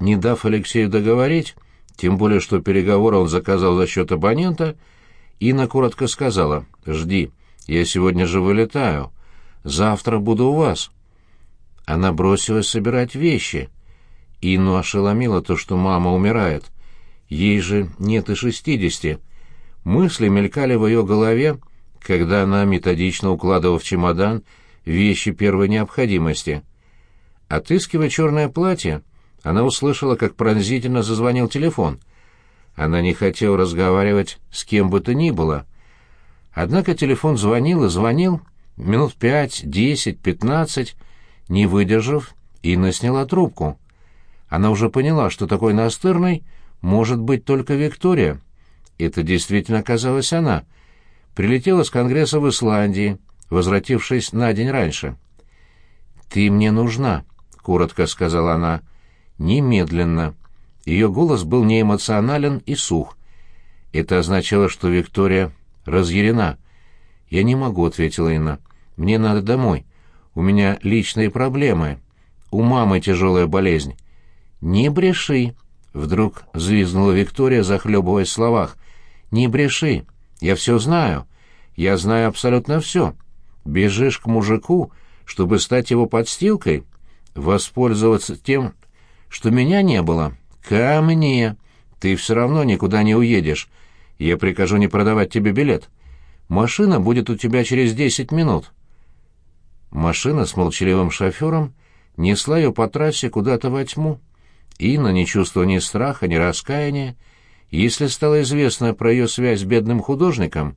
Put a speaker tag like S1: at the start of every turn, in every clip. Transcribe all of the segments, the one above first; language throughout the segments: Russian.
S1: Не дав Алексею договорить, тем более что переговоры он заказал за счет абонента, Инна коротко сказала «Жди, я сегодня же вылетаю. Завтра буду у вас». Она бросилась собирать вещи. Инну ошеломило то, что мама умирает. Ей же нет и шестидесяти. Мысли мелькали в ее голове, когда она методично укладывала в чемодан вещи первой необходимости. Отыскивая черное платье, она услышала, как пронзительно зазвонил телефон. Она не хотела разговаривать с кем бы то ни было. Однако телефон звонил и звонил минут пять, десять, пятнадцать. Не выдержав, Инна сняла трубку. Она уже поняла, что такой настырной может быть только Виктория. Это действительно оказалась она. Прилетела с конгресса в Исландии, возвратившись на день раньше. «Ты мне нужна», — коротко сказала она. «Немедленно». Ее голос был неэмоционален и сух. Это означало, что Виктория разъярена. «Я не могу», — ответила Инна. «Мне надо домой. У меня личные проблемы. У мамы тяжелая болезнь». «Не бреши», — вдруг взвизгнула Виктория, захлебываясь в словах. «Не бреши. Я все знаю. Я знаю абсолютно все. Бежишь к мужику, чтобы стать его подстилкой? Воспользоваться тем, что меня не было? Ко мне. Ты все равно никуда не уедешь. Я прикажу не продавать тебе билет. Машина будет у тебя через десять минут». Машина с молчаливым шофером несла ее по трассе куда-то во тьму. Инна, не чувствуя ни страха, ни раскаяния, если стало известно про ее связь с бедным художником,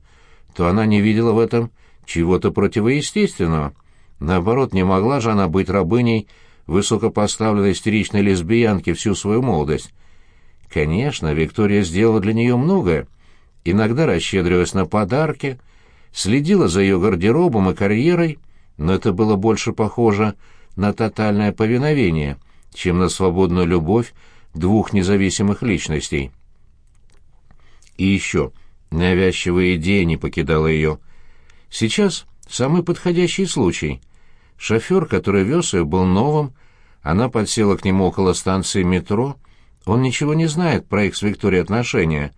S1: то она не видела в этом чего-то противоестественного. Наоборот, не могла же она быть рабыней высокопоставленной истеричной лесбиянки всю свою молодость. Конечно, Виктория сделала для нее многое. Иногда расщедрилась на подарки, следила за ее гардеробом и карьерой, но это было больше похоже на тотальное повиновение, чем на свободную любовь двух независимых личностей. И еще, навязчивая идея не покидала ее. Сейчас самый подходящий случай. Шофер, который вез ее, был новым, она подсела к нему около станции метро, он ничего не знает про их с Викторией отношения.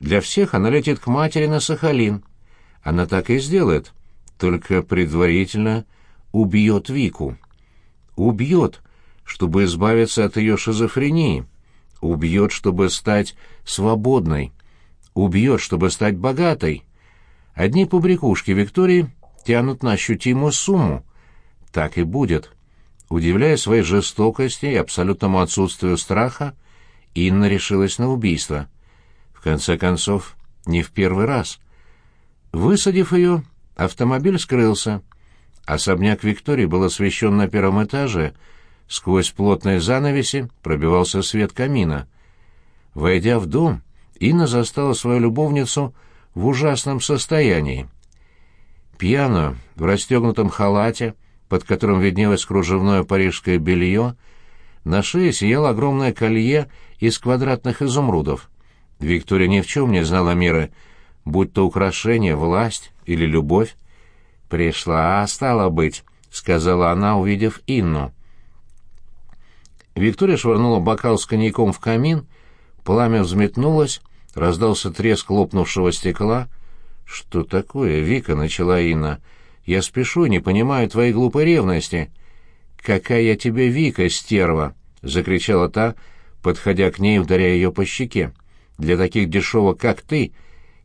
S1: Для всех она летит к матери на Сахалин. Она так и сделает, только предварительно убьет Вику. Убьет, чтобы избавиться от ее шизофрении. Убьет, чтобы стать свободной убьет, чтобы стать богатой. Одни побрякушки Виктории тянут на ощутимую сумму. Так и будет. Удивляя своей жестокости и абсолютному отсутствию страха, Инна решилась на убийство. В конце концов, не в первый раз. Высадив ее, автомобиль скрылся. Особняк Виктории был освещен на первом этаже. Сквозь плотные занавеси пробивался свет камина. Войдя в дом, Инна застала свою любовницу в ужасном состоянии. Пьяную, в расстегнутом халате, под которым виднелось кружевное парижское белье, на шее сияло огромное колье из квадратных изумрудов. Виктория ни в чем не знала мира, будь то украшение, власть или любовь. «Пришла, а стало быть», — сказала она, увидев Инну. Виктория швырнула бокал с коньяком в камин, пламя взметнулось, Раздался треск лопнувшего стекла. «Что такое, Вика?» — начала Инна. «Я спешу не понимаю твоей глупой ревности». «Какая я тебе Вика, стерва!» — закричала та, подходя к ней, ударяя ее по щеке. «Для таких дешевок, как ты,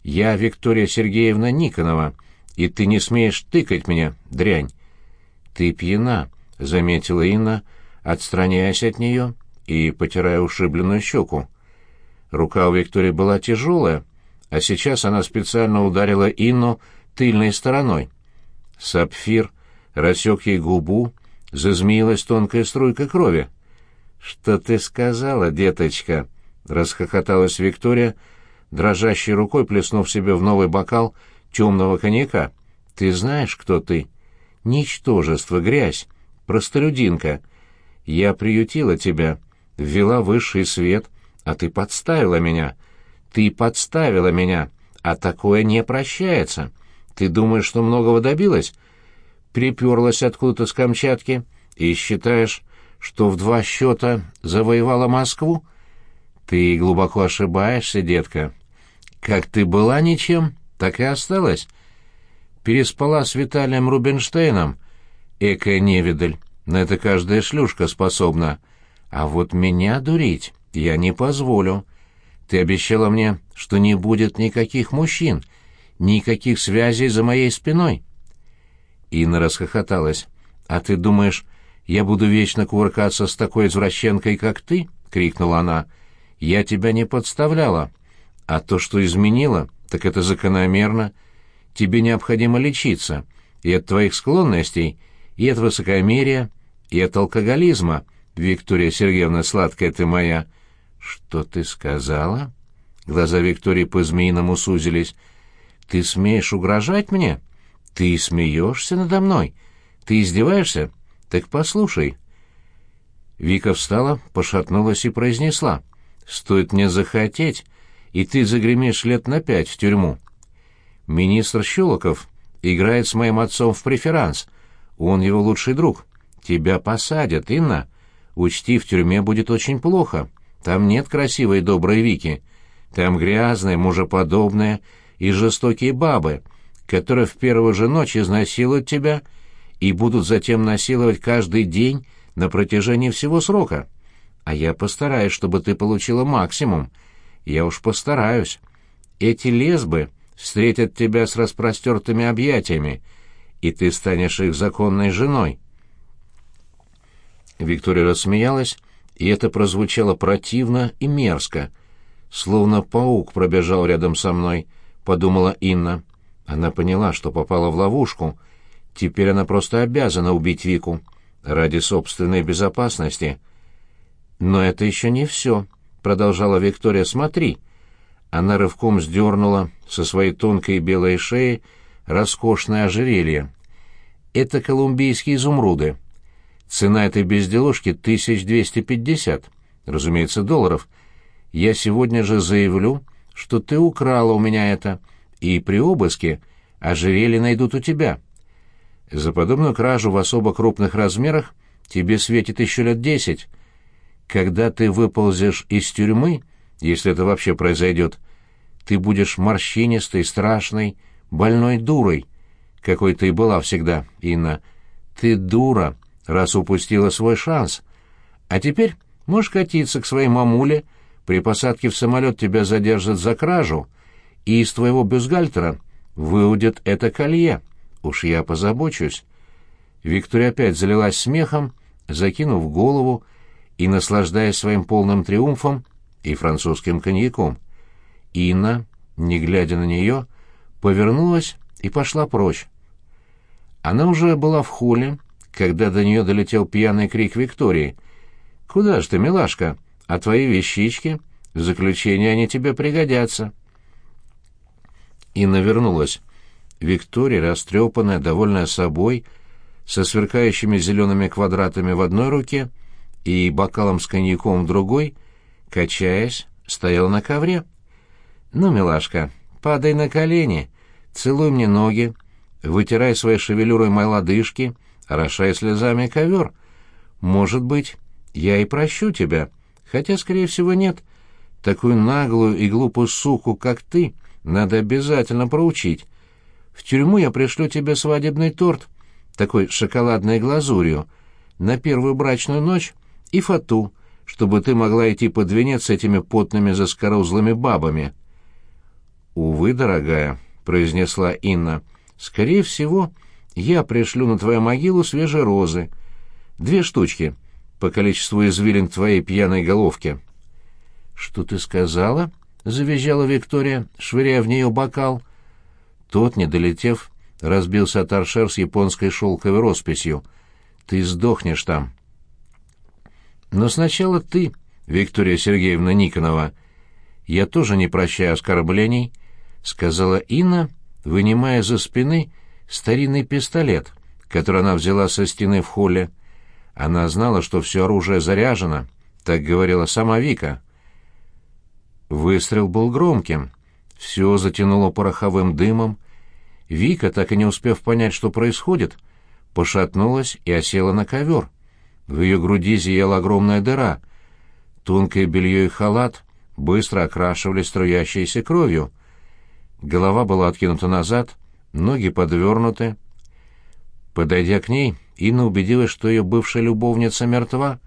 S1: я Виктория Сергеевна Никонова, и ты не смеешь тыкать меня, дрянь!» «Ты пьяна», — заметила Инна, отстраняясь от нее и потирая ушибленную щеку. Рука у Виктории была тяжелая, а сейчас она специально ударила Инну тыльной стороной. Сапфир рассек ей губу, зазмеилась тонкая струйка крови. «Что ты сказала, деточка?» — расхохоталась Виктория, дрожащей рукой плеснув себе в новый бокал темного коньяка. «Ты знаешь, кто ты? Ничтожество, грязь, простолюдинка. Я приютила тебя, ввела высший свет, а ты подставила меня. Ты подставила меня, а такое не прощается. Ты думаешь, что многого добилась? Приперлась откуда-то с Камчатки и считаешь, что в два счета завоевала Москву? Ты глубоко ошибаешься, детка. Как ты была ничем, так и осталась. Переспала с Виталием Рубинштейном, экая невидаль, на это каждая шлюшка способна. А вот меня дурить я не позволю. Ты обещала мне, что не будет никаких мужчин, никаких связей за моей спиной. Инна расхохоталась. «А ты думаешь, я буду вечно кувыркаться с такой извращенкой, как ты?» — крикнула она. «Я тебя не подставляла. А то, что изменила, так это закономерно. Тебе необходимо лечиться. И от твоих склонностей, и от высокомерия, и от алкоголизма. Виктория Сергеевна, сладкая ты моя». «Что ты сказала?» Глаза Виктории по-змеиному сузились. «Ты смеешь угрожать мне? Ты смеешься надо мной? Ты издеваешься? Так послушай». Вика встала, пошатнулась и произнесла. «Стоит мне захотеть, и ты загремишь лет на пять в тюрьму. Министр Щелоков играет с моим отцом в преферанс. Он его лучший друг. Тебя посадят, Инна. Учти, в тюрьме будет очень плохо. Там нет красивой доброй Вики. Там грязные, мужеподобные и жестокие бабы, которые в первую же ночь изнасилуют тебя и будут затем насиловать каждый день на протяжении всего срока. А я постараюсь, чтобы ты получила максимум. Я уж постараюсь. Эти лесбы встретят тебя с распростертыми объятиями, и ты станешь их законной женой. Виктория рассмеялась, и это прозвучало противно и мерзко. Словно паук пробежал рядом со мной, подумала Инна. Она поняла, что попала в ловушку. Теперь она просто обязана убить Вику ради собственной безопасности. Но это еще не все, продолжала Виктория. Смотри. Она рывком сдернула со своей тонкой белой шеи роскошное ожерелье. Это колумбийские изумруды. Цена этой безделушки — 1250, разумеется, долларов. Я сегодня же заявлю, что ты украла у меня это, и при обыске ожерелье найдут у тебя. За подобную кражу в особо крупных размерах тебе светит еще лет десять. Когда ты выползешь из тюрьмы, если это вообще произойдет, ты будешь морщинистой, страшной, больной дурой, какой ты и была всегда, Инна. Ты дура, раз упустила свой шанс. А теперь можешь катиться к своей мамуле, при посадке в самолет тебя задержат за кражу, и из твоего бюстгальтера выудят это колье. Уж я позабочусь». Виктория опять залилась смехом, закинув голову и наслаждаясь своим полным триумфом и французским коньяком. Инна, не глядя на нее, повернулась и пошла прочь. Она уже была в холле, когда до нее долетел пьяный крик Виктории. «Куда ж ты, милашка? А твои вещички? В заключение они тебе пригодятся». Инна вернулась. Виктория, растрепанная, довольная собой, со сверкающими зелеными квадратами в одной руке и бокалом с коньяком в другой, качаясь, стояла на ковре. «Ну, милашка, падай на колени, целуй мне ноги, вытирай своей шевелюрой мои лодыжки, орошай слезами ковер. Может быть, я и прощу тебя, хотя, скорее всего, нет. Такую наглую и глупую суку, как ты, надо обязательно проучить. В тюрьму я пришлю тебе свадебный торт, такой шоколадной глазурью, на первую брачную ночь и фату, чтобы ты могла идти под венец с этими потными заскорузлыми бабами». «Увы, дорогая», — произнесла Инна, — «скорее всего...» я пришлю на твою могилу свежие розы. Две штучки, по количеству извилин твоей пьяной головки». «Что ты сказала?» — завизжала Виктория, швыряя в нее бокал. Тот, не долетев, разбился от торшер с японской шелковой росписью. «Ты сдохнешь там». «Но сначала ты, Виктория Сергеевна Никонова. Я тоже не прощаю оскорблений», — сказала Инна, вынимая за спины старинный пистолет, который она взяла со стены в холле. Она знала, что все оружие заряжено, так говорила сама Вика. Выстрел был громким. Все затянуло пороховым дымом. Вика, так и не успев понять, что происходит, пошатнулась и осела на ковер. В ее груди зияла огромная дыра. Тонкое белье и халат быстро окрашивали струящейся кровью. Голова была откинута назад, ноги подвернуты. Подойдя к ней, Инна убедилась, что ее бывшая любовница мертва,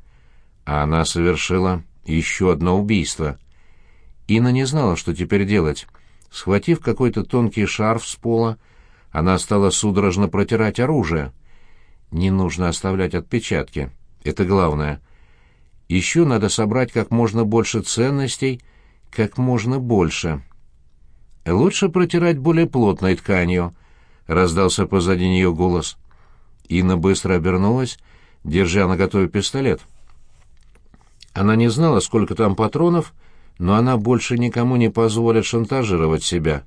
S1: а она совершила еще одно убийство. Инна не знала, что теперь делать. Схватив какой-то тонкий шарф с пола, она стала судорожно протирать оружие. Не нужно оставлять отпечатки. Это главное. Еще надо собрать как можно больше ценностей, как можно больше. Лучше протирать более плотной тканью, — раздался позади нее голос. Инна быстро обернулась, держа на готове пистолет. Она не знала, сколько там патронов, но она больше никому не позволит шантажировать себя.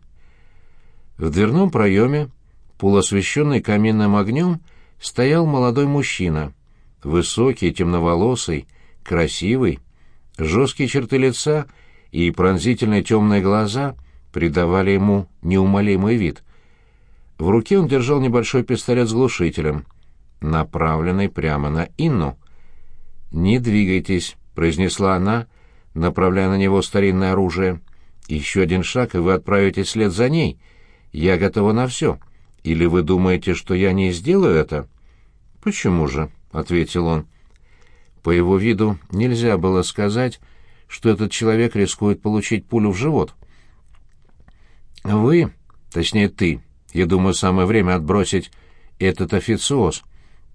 S1: В дверном проеме, полуосвещенный каминным огнем, стоял молодой мужчина. Высокий, темноволосый, красивый, жесткие черты лица и пронзительные темные глаза придавали ему неумолимый вид. В руке он держал небольшой пистолет с глушителем, направленный прямо на Инну. «Не двигайтесь», — произнесла она, направляя на него старинное оружие. «Еще один шаг, и вы отправитесь вслед за ней. Я готова на все. Или вы думаете, что я не сделаю это?» «Почему же?» — ответил он. По его виду нельзя было сказать, что этот человек рискует получить пулю в живот. «Вы, точнее ты, я думаю, самое время отбросить этот официоз.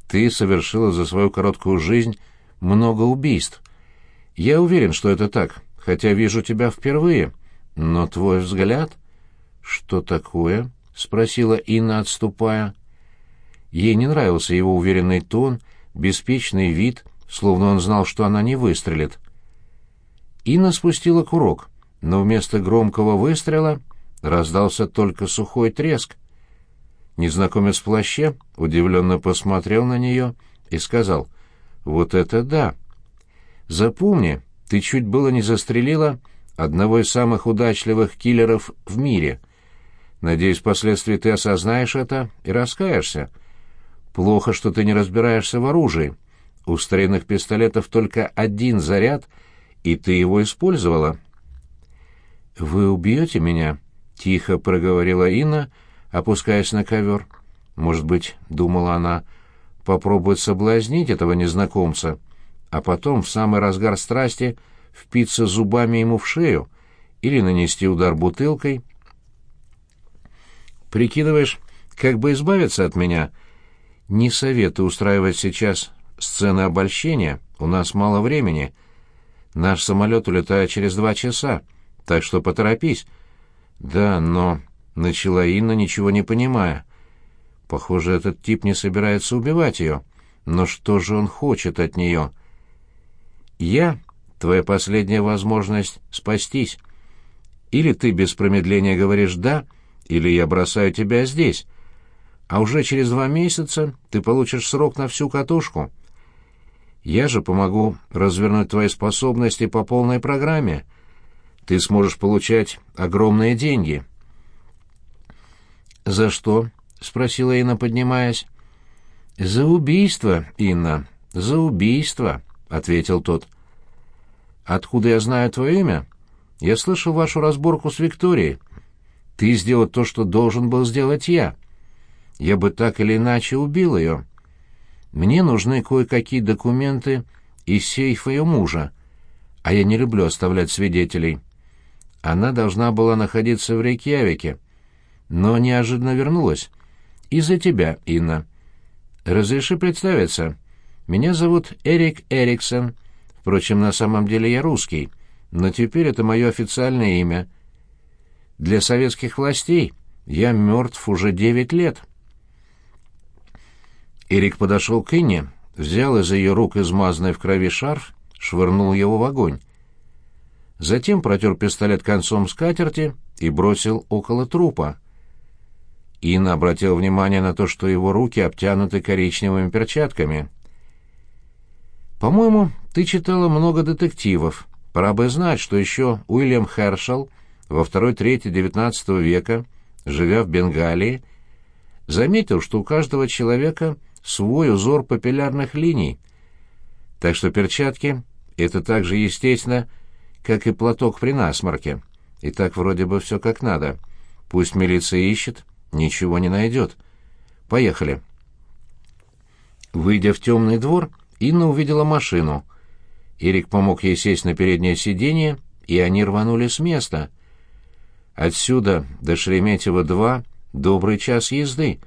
S1: Ты совершила за свою короткую жизнь много убийств. Я уверен, что это так, хотя вижу тебя впервые. Но твой взгляд... Что такое? спросила Инна, отступая. Ей не нравился его уверенный тон, беспечный вид, словно он знал, что она не выстрелит. Инна спустила курок, но вместо громкого выстрела раздался только сухой треск. Незнакомец в плаще удивленно посмотрел на нее и сказал, «Вот это да!» Запомни, ты чуть было не застрелила одного из самых удачливых киллеров в мире. Надеюсь, впоследствии ты осознаешь это и раскаешься. Плохо, что ты не разбираешься в оружии. У старинных пистолетов только один заряд, и ты его использовала. «Вы убьете меня?» — тихо проговорила Инна, опускаясь на ковер. «Может быть, — думала она, — попробует соблазнить этого незнакомца» а потом в самый разгар страсти впиться зубами ему в шею или нанести удар бутылкой. Прикидываешь, как бы избавиться от меня? Не советую устраивать сейчас сцены обольщения, у нас мало времени. Наш самолет улетает через два часа, так что поторопись. Да, но... Начала Инна, ничего не понимая. Похоже, этот тип не собирается убивать ее. Но что же он хочет от нее? Я — твоя последняя возможность спастись. Или ты без промедления говоришь «да», или я бросаю тебя здесь. А уже через два месяца ты получишь срок на всю катушку. Я же помогу развернуть твои способности по полной программе. Ты сможешь получать огромные деньги. «За что?» — спросила Инна, поднимаясь. «За убийство, Инна, за убийство». — ответил тот. «Откуда я знаю твое имя? Я слышал вашу разборку с Викторией. Ты сделал то, что должен был сделать я. Я бы так или иначе убил ее. Мне нужны кое-какие документы из сейфа ее мужа, а я не люблю оставлять свидетелей. Она должна была находиться в Рейкьявике, но неожиданно вернулась. Из-за тебя, Инна. Разреши представиться». Меня зовут Эрик Эриксон. Впрочем, на самом деле я русский, но теперь это мое официальное имя. Для советских властей я мертв уже девять лет. Эрик подошел к Инне, взял из ее рук измазанный в крови шарф, швырнул его в огонь. Затем протер пистолет концом скатерти и бросил около трупа. Инна обратила внимание на то, что его руки обтянуты коричневыми перчатками — по-моему, ты читала много детективов. Пора бы знать, что еще Уильям Хершел во второй трети XIX века, живя в Бенгалии, заметил, что у каждого человека свой узор папиллярных линий. Так что перчатки — это так же естественно, как и платок при насморке. И так вроде бы все как надо. Пусть милиция ищет, ничего не найдет. Поехали. Выйдя в темный двор, Инна увидела машину. Эрик помог ей сесть на переднее сиденье, и они рванули с места. Отсюда до Шереметьево-2 добрый час езды,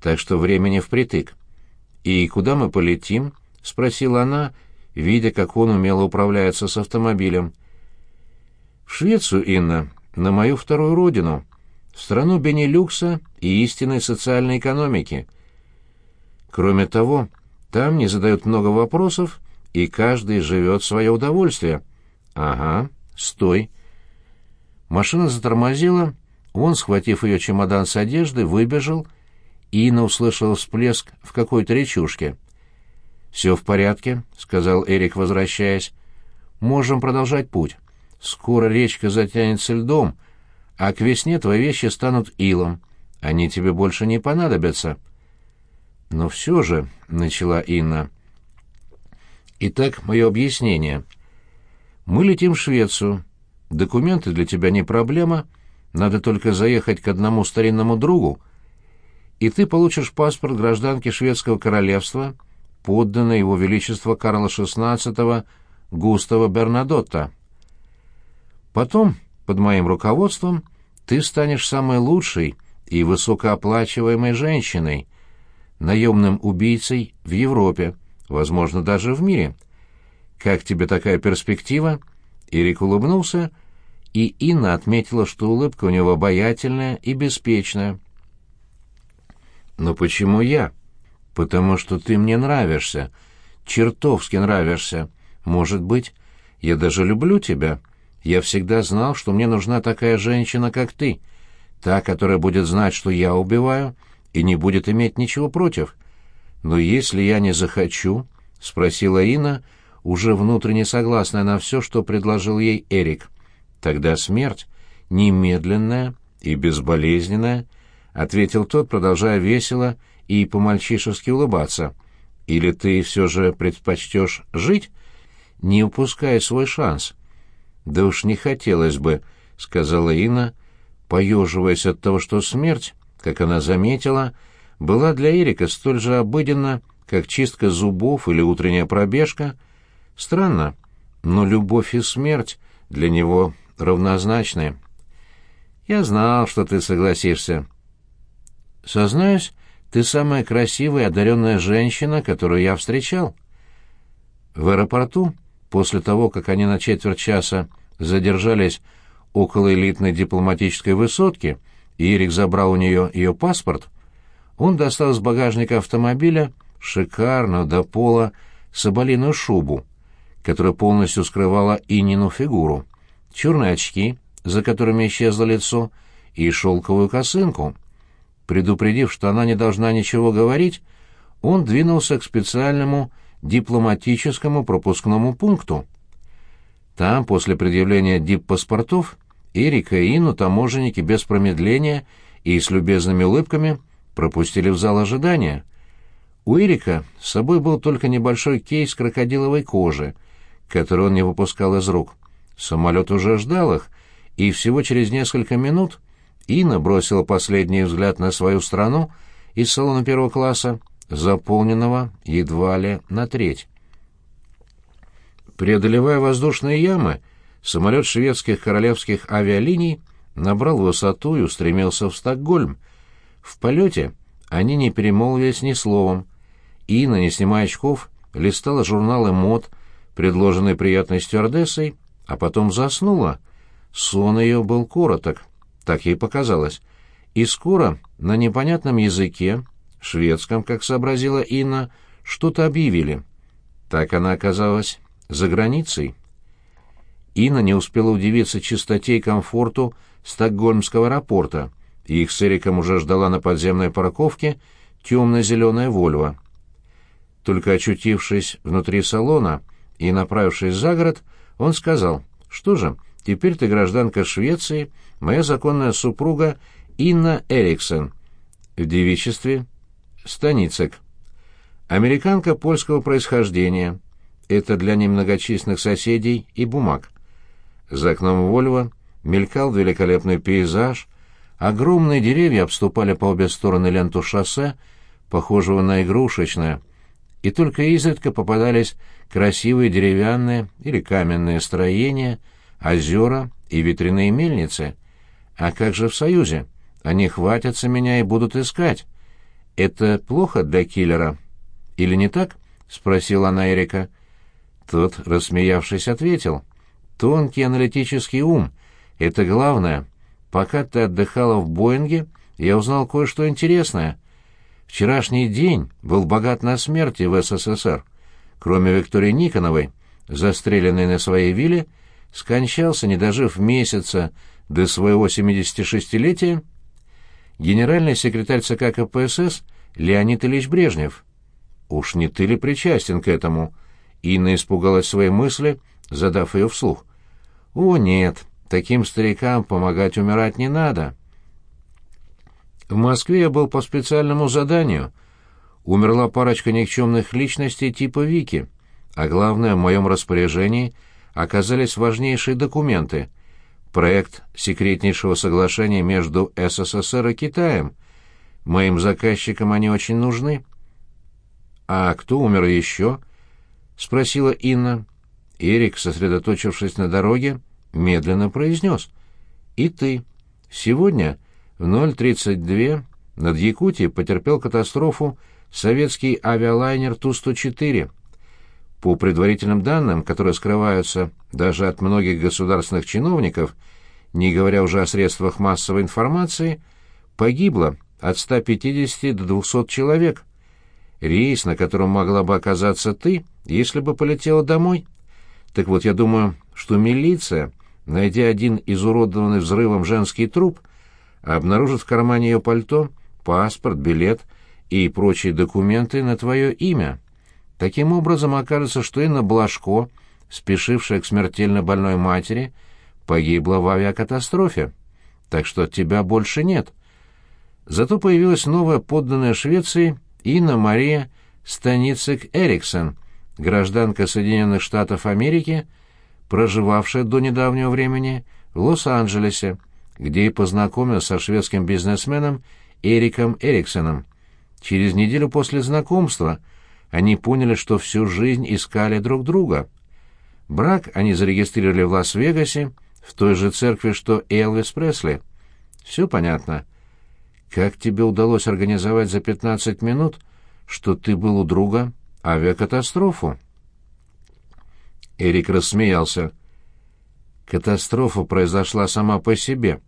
S1: так что времени впритык. «И куда мы полетим?» — спросила она, видя, как он умело управляется с автомобилем. «В Швецию, Инна, на мою вторую родину, страну Бенилюкса и истинной социальной экономики. Кроме того, там не задают много вопросов, и каждый живет свое удовольствие. Ага, стой. Машина затормозила, он, схватив ее чемодан с одеждой, выбежал, и Инна услышала всплеск в какой-то речушке. «Все в порядке», — сказал Эрик, возвращаясь. «Можем продолжать путь. Скоро речка затянется льдом, а к весне твои вещи станут илом. Они тебе больше не понадобятся». «Но все же», — начала Инна. «Итак, мое объяснение. Мы летим в Швецию. Документы для тебя не проблема. Надо только заехать к одному старинному другу, и ты получишь паспорт гражданки шведского королевства, подданной его величество Карла XVI Густава Бернадотта. Потом, под моим руководством, ты станешь самой лучшей и высокооплачиваемой женщиной, наемным убийцей в Европе, возможно, даже в мире. Как тебе такая перспектива?» Эрик улыбнулся, и Инна отметила, что улыбка у него обаятельная и беспечная. «Но почему я?» «Потому что ты мне нравишься. Чертовски нравишься. Может быть, я даже люблю тебя. Я всегда знал, что мне нужна такая женщина, как ты. Та, которая будет знать, что я убиваю, и не будет иметь ничего против. Но если я не захочу...» — спросила Инна, уже внутренне согласная на все, что предложил ей Эрик. «Тогда смерть, немедленная и безболезненная, ответил тот, продолжая весело и по-мальчишески улыбаться. «Или ты все же предпочтешь жить, не упуская свой шанс?» «Да уж не хотелось бы», — сказала Инна, поеживаясь от того, что смерть, как она заметила, была для Эрика столь же обыденна, как чистка зубов или утренняя пробежка. Странно, но любовь и смерть для него равнозначны. «Я знал, что ты согласишься», Сознаюсь, ты самая красивая и одаренная женщина, которую я встречал. В аэропорту, после того, как они на четверть часа задержались около элитной дипломатической высотки, и Ирик забрал у нее ее паспорт, он достал из багажника автомобиля шикарную до пола соболиную шубу, которая полностью скрывала Инину фигуру, черные очки, за которыми исчезло лицо, и шелковую косынку — Предупредив, что она не должна ничего говорить, он двинулся к специальному дипломатическому пропускному пункту. Там, после предъявления диппаспортов, Эрика и Ину таможенники без промедления и с любезными улыбками пропустили в зал ожидания. У Эрика с собой был только небольшой кейс крокодиловой кожи, который он не выпускал из рук. Самолет уже ждал их, и всего через несколько минут Инна бросила последний взгляд на свою страну из салона первого класса, заполненного едва ли на треть. Преодолевая воздушные ямы, самолет шведских королевских авиалиний набрал высоту и устремился в Стокгольм. В полете они не перемолвились ни словом. Инна, не снимая очков, листала журналы мод, предложенные приятной стюардессой, а потом заснула. Сон ее был короток — так ей показалось. И скоро на непонятном языке, шведском, как сообразила Инна, что-то объявили. Так она оказалась за границей. Инна не успела удивиться чистоте и комфорту стокгольмского аэропорта, и их с Эриком уже ждала на подземной парковке темно-зеленая «Вольво». Только очутившись внутри салона и направившись за город, он сказал, что же, теперь ты гражданка Швеции, моя законная супруга Инна Эриксон, в девичестве Станицек. Американка польского происхождения. это для немногочисленных соседей и бумаг. За окном Вольво мелькал великолепный пейзаж, огромные деревья обступали по обе стороны ленту шоссе, похожего на игрушечное, и только изредка попадались красивые деревянные или каменные строения, озера и ветряные мельницы. А как же в Союзе? Они хватятся меня и будут искать. Это плохо для киллера? Или не так? — спросила она Эрика. Тот, рассмеявшись, ответил. «Тонкий аналитический ум — это главное. Пока ты отдыхала в Боинге, я узнал кое-что интересное. Вчерашний день был богат на смерти в СССР. Кроме Виктории Никоновой, застреленной на своей вилле, скончался, не дожив месяца до своего 76-летия, генеральный секретарь ЦК КПСС Леонид Ильич Брежнев. Уж не ты ли причастен к этому?» Инна испугалась своей мысли, задав ее вслух. «О, нет, таким старикам помогать умирать не надо». В Москве я был по специальному заданию. Умерла парочка никчемных личностей типа Вики, а главное, в моем распоряжении оказались важнейшие документы. Проект секретнейшего соглашения между СССР и Китаем. Моим заказчикам они очень нужны. А кто умер еще? — спросила Инна. Эрик, сосредоточившись на дороге, медленно произнес. «И ты. Сегодня в 0.32 над Якутией потерпел катастрофу советский авиалайнер Ту-104. По предварительным данным, которые скрываются даже от многих государственных чиновников, не говоря уже о средствах массовой информации, погибло от 150 до 200 человек. Рейс, на котором могла бы оказаться ты, если бы полетела домой. Так вот, я думаю, что милиция, найдя один изуродованный взрывом женский труп, обнаружит в кармане ее пальто паспорт, билет и прочие документы на твое имя. Таким образом, окажется, что Инна Блажко, спешившая к смертельно больной матери, погибла в авиакатастрофе. Так что тебя больше нет. Зато появилась новая подданная Швеции Инна Мария Станицик Эриксон, гражданка Соединенных Штатов Америки, проживавшая до недавнего времени в Лос-Анджелесе, где и познакомилась со шведским бизнесменом Эриком Эриксоном. Через неделю после знакомства они поняли, что всю жизнь искали друг друга. Брак они зарегистрировали в Лас-Вегасе, в той же церкви, что Элвис Пресли. Все понятно. Как тебе удалось организовать за 15 минут, что ты был у друга авиакатастрофу?» Эрик рассмеялся. «Катастрофа произошла сама по себе,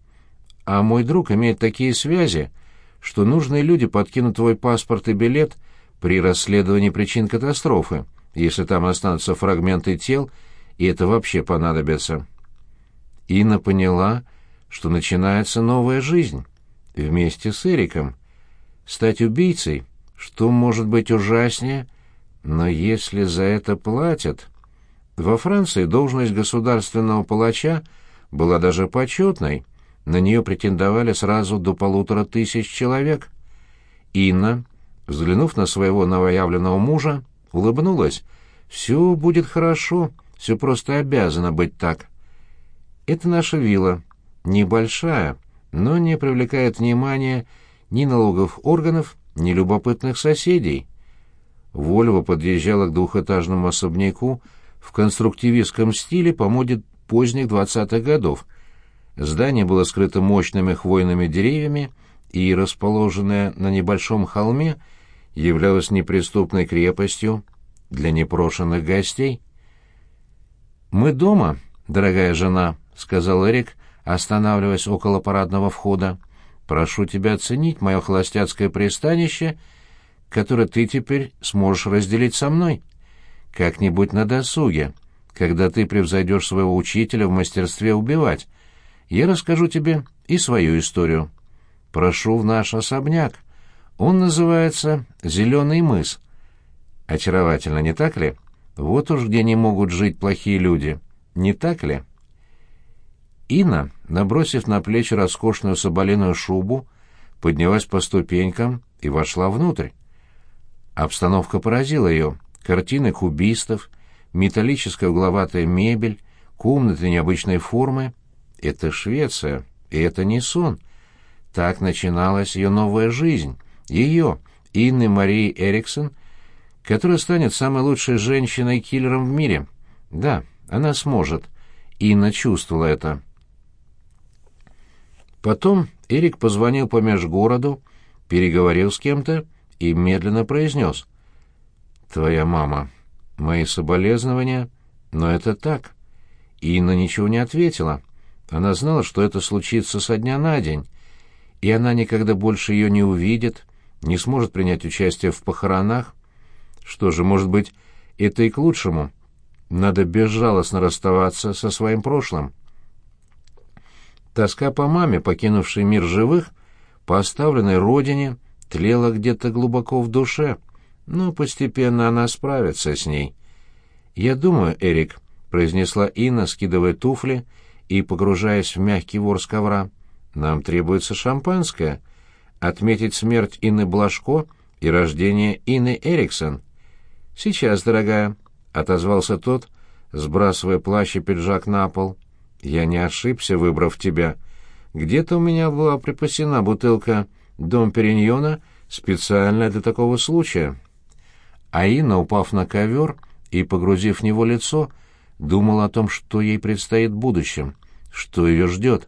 S1: а мой друг имеет такие связи, что нужные люди подкинут твой паспорт и билет при расследовании причин катастрофы, если там останутся фрагменты тел, и это вообще понадобится». Инна поняла, что начинается новая жизнь вместе с Эриком. Стать убийцей, что может быть ужаснее, но если за это платят... Во Франции должность государственного палача была даже почетной, на нее претендовали сразу до полутора тысяч человек. Инна, взглянув на своего новоявленного мужа, улыбнулась. «Все будет хорошо, все просто обязано быть так». «Это наша вилла, небольшая, но не привлекает внимания ни налоговых органов, ни любопытных соседей. Вольво подъезжала к двухэтажному особняку в конструктивистском стиле по моде поздних двадцатых годов. Здание было скрыто мощными хвойными деревьями и, расположенное на небольшом холме, являлось неприступной крепостью для непрошенных гостей. «Мы дома, дорогая жена», — сказал Эрик, останавливаясь около парадного входа. «Прошу тебя оценить мое холостяцкое пристанище, которое ты теперь сможешь разделить со мной. Как-нибудь на досуге, когда ты превзойдешь своего учителя в мастерстве убивать, я расскажу тебе и свою историю. Прошу в наш особняк. Он называется «Зеленый мыс». Очаровательно, не так ли? Вот уж где не могут жить плохие люди, не так ли?» Инна, набросив на плечи роскошную соболиную шубу, поднялась по ступенькам и вошла внутрь. Обстановка поразила ее. Картины кубистов, металлическая угловатая мебель, комнаты необычной формы. Это Швеция, и это не сон. Так начиналась ее новая жизнь, ее, Инны Марии Эриксон, которая станет самой лучшей женщиной-киллером в мире. Да, она сможет. Инна чувствовала это. Потом Эрик позвонил по межгороду, переговорил с кем-то и медленно произнес. «Твоя мама. Мои соболезнования, но это так». Инна ничего не ответила. Она знала, что это случится со дня на день, и она никогда больше ее не увидит, не сможет принять участие в похоронах. Что же, может быть, это и к лучшему. Надо безжалостно расставаться со своим прошлым. Тоска по маме, покинувшей мир живых, по оставленной родине, тлела где-то глубоко в душе, но постепенно она справится с ней. «Я думаю, Эрик», — произнесла Инна, скидывая туфли и погружаясь в мягкий ворс ковра, — «нам требуется шампанское, отметить смерть Инны Блажко и рождение Инны Эриксон». «Сейчас, дорогая», — отозвался тот, сбрасывая плащ и пиджак на пол. «Я не ошибся, выбрав тебя. Где-то у меня была припасена бутылка «Дом Периньона» специально для такого случая». А Инна, упав на ковер и погрузив в него лицо, думала о том, что ей предстоит в будущем, что ее ждет.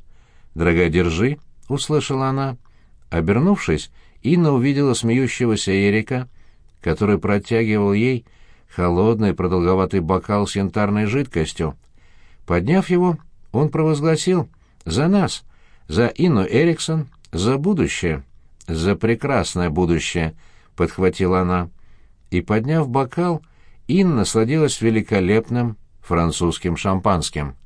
S1: «Дорогая, держи», — услышала она. Обернувшись, Инна увидела смеющегося Эрика, который протягивал ей холодный продолговатый бокал с янтарной жидкостью. Подняв его, он провозгласил «За нас! За Инну Эриксон! За будущее! За прекрасное будущее!» — подхватила она. И, подняв бокал, Инна насладилась великолепным французским шампанским.